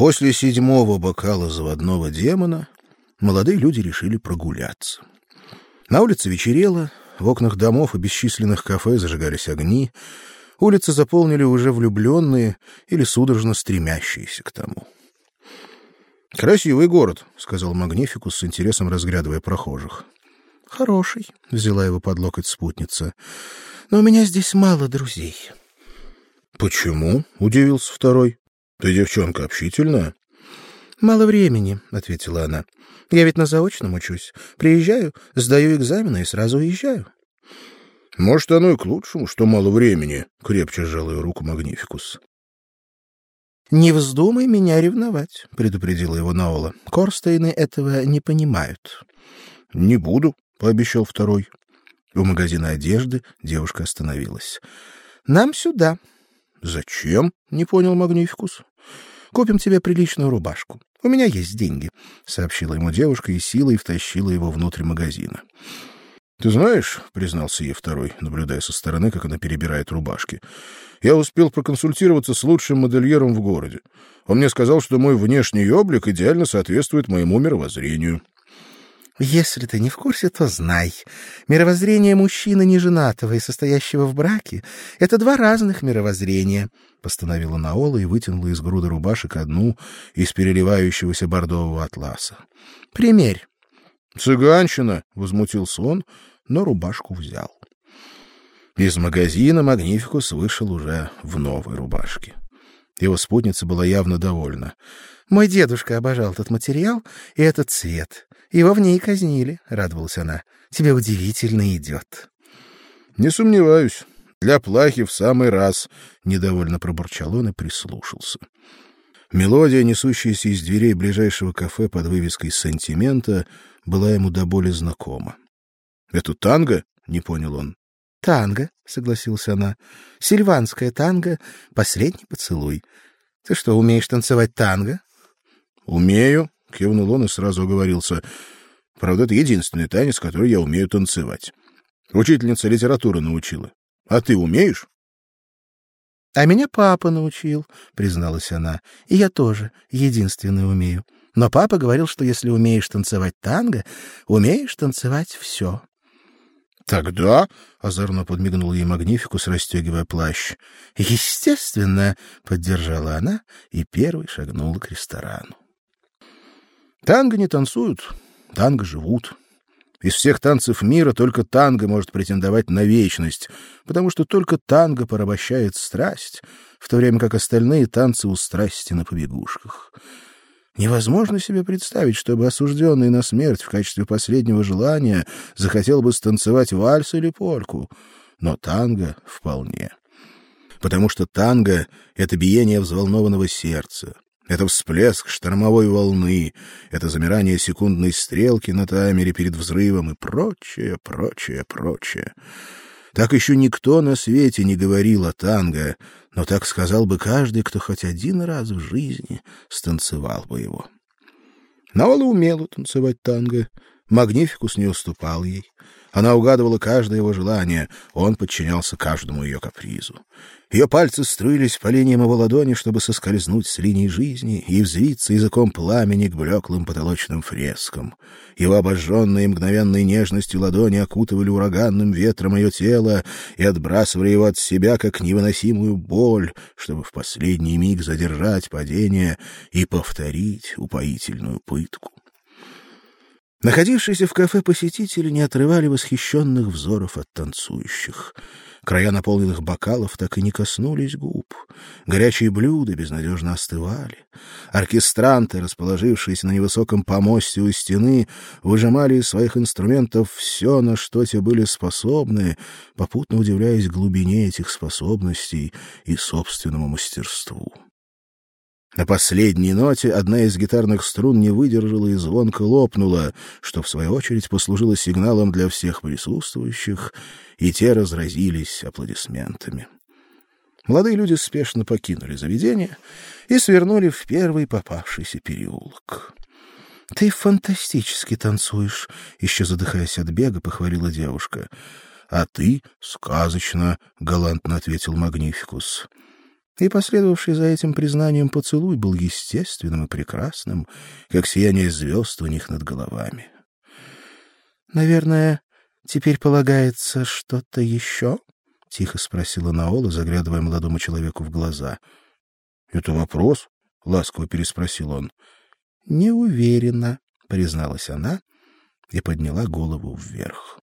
После седьмого бокала заводного демона молодые люди решили прогуляться. На улице вечерело, в окнах домов и бесчисленных кафе зажигались огни, улицы заполнили уже влюбленные или судорожно стремящиеся к тому. Красивый город, сказал Магнификус с интересом разглядывая прохожих. Хороший, взяла его под локоть спутница. Но у меня здесь мало друзей. Почему? удивился второй. Ты девчонка общительная? Мало времени, ответила она. Я ведь на заочном учусь. Приезжаю, сдаю экзамены и сразу уезжаю. Может, оно и к лучшему, что мало времени, крепче сжал ее руку Магнификус. Не вздумай меня ревновать, предупредила его Наола. Корстейны этого не понимают. Не буду, пообещал второй. У магазина одежды девушка остановилась. Нам сюда. Зачем? не понял Магнификус. Купим тебе приличную рубашку. У меня есть деньги, сообщила ему девушка и силой втащила его внутрь магазина. Ты знаешь, признался ей второй, наблюдая со стороны, как она перебирает рубашки. Я успел проконсультироваться с лучшим модельером в городе. Он мне сказал, что мой внешний облик идеально соответствует моему мировоззрению. Если ты не в курсе, то знай. Мировоззрение мужчины неженатого и состоящего в браке — это два разных мировоззрения, — постановила Наола и вытянула из груды рубашек одну из переливающегося бордового атласа. — Примерь. — Цыганщина! — возмутился он, но рубашку взял. Из магазина Магнификус вышел уже в новой рубашке. Его спутница была явно довольна. Мой дедушка обожал этот материал и этот цвет. Его в ней казнили, радовалась она. Тебе удивительно идет. Не сомневаюсь. Для плахи в самый раз, недовольно пробурчал он и прислушался. Мелодия, несущаяся из дверей ближайшего кафе под вывеской Сантимента, была ему до боли знакома. "Это танго?" не понял он. "Танго", согласилась она. "Сильванская танго, последний поцелуй. Ты что, умеешь танцевать танго?" "Умею", кивнул он и сразу оговорился. "Правда, это единственный танец, который я умею танцевать. Учительница литературы научила. А ты умеешь?" А меня папа научил, призналась она. И я тоже единственный умею. Но папа говорил, что если умеешь танцевать танго, умеешь танцевать все. Тогда, озорно подмигнул ей Магнификус, расстегивая плащ. Естественно, поддержала она и первой шагнула к ресторану. Танго не танцуют, танго живут. Из всех танцев мира только танго может претендовать на вечность, потому что только танго порабощает страсть, в то время как остальные танцы у страсти на побегушках. Невозможно себе представить, чтобы осужденный на смерть в качестве последнего желания захотел бы станцевать вальс или польку, но танго вполне. Потому что танго это биение взволнованного сердца, это всплеск штормовой волны, это замирание секундной стрелки на таймере перед взрывом и прочее, прочее, прочее. Так еще никто на свете не говорил о танго, но так сказал бы каждый, кто хоть один раз в жизни станцевал бы его. Навала умела танцевать танго, Магнификус не уступал ей. Она угадывала каждое его желание, он подчинялся каждому ее капризу. Ее пальцы струились по линиям его ладони, чтобы соскользнуть с линии жизни и взвиться языком пламени к блеклым потолочным фрескам. Его обожженные мгновенной нежностью ладони окутывали ураганным ветром ее тело и отбрасывали его от себя, как невыносимую боль, чтобы в последний миг задержать падение и повторить упоительную пытку. Находившиеся в кафе посетители не отрывали восхищенных взоров от танцующих. Края наполненных бокалов так и не коснулись губ. Горячие блюда безнадежно остывали. Оркестранты, расположившиеся на невысоком помосте у стены, выжимали из своих инструментов все, на что те были способны, попутно удивляясь глубине этих способностей и собственному мастерству. На последней ноте одна из гитарных струн не выдержала и звонко лопнула, что в свою очередь послужило сигналом для всех присутствующих, и те разразились аплодисментами. Молодые люди спешно покинули заведение и свернули в первый попавшийся переулок. Ты фантастически танцуешь, еще задыхаясь от бега, похвалила девушка. А ты сказочно, галантно ответил Магнификус. И последовавший за этим признанием поцелуй был естественным и прекрасным, как сияние звезд у них над головами. Наверное, теперь полагается что-то еще? — тихо спросила Наола, заглядывая молодому человеку в глаза. — Это вопрос? — ласково переспросил он. — Не уверена, — призналась она и подняла голову вверх.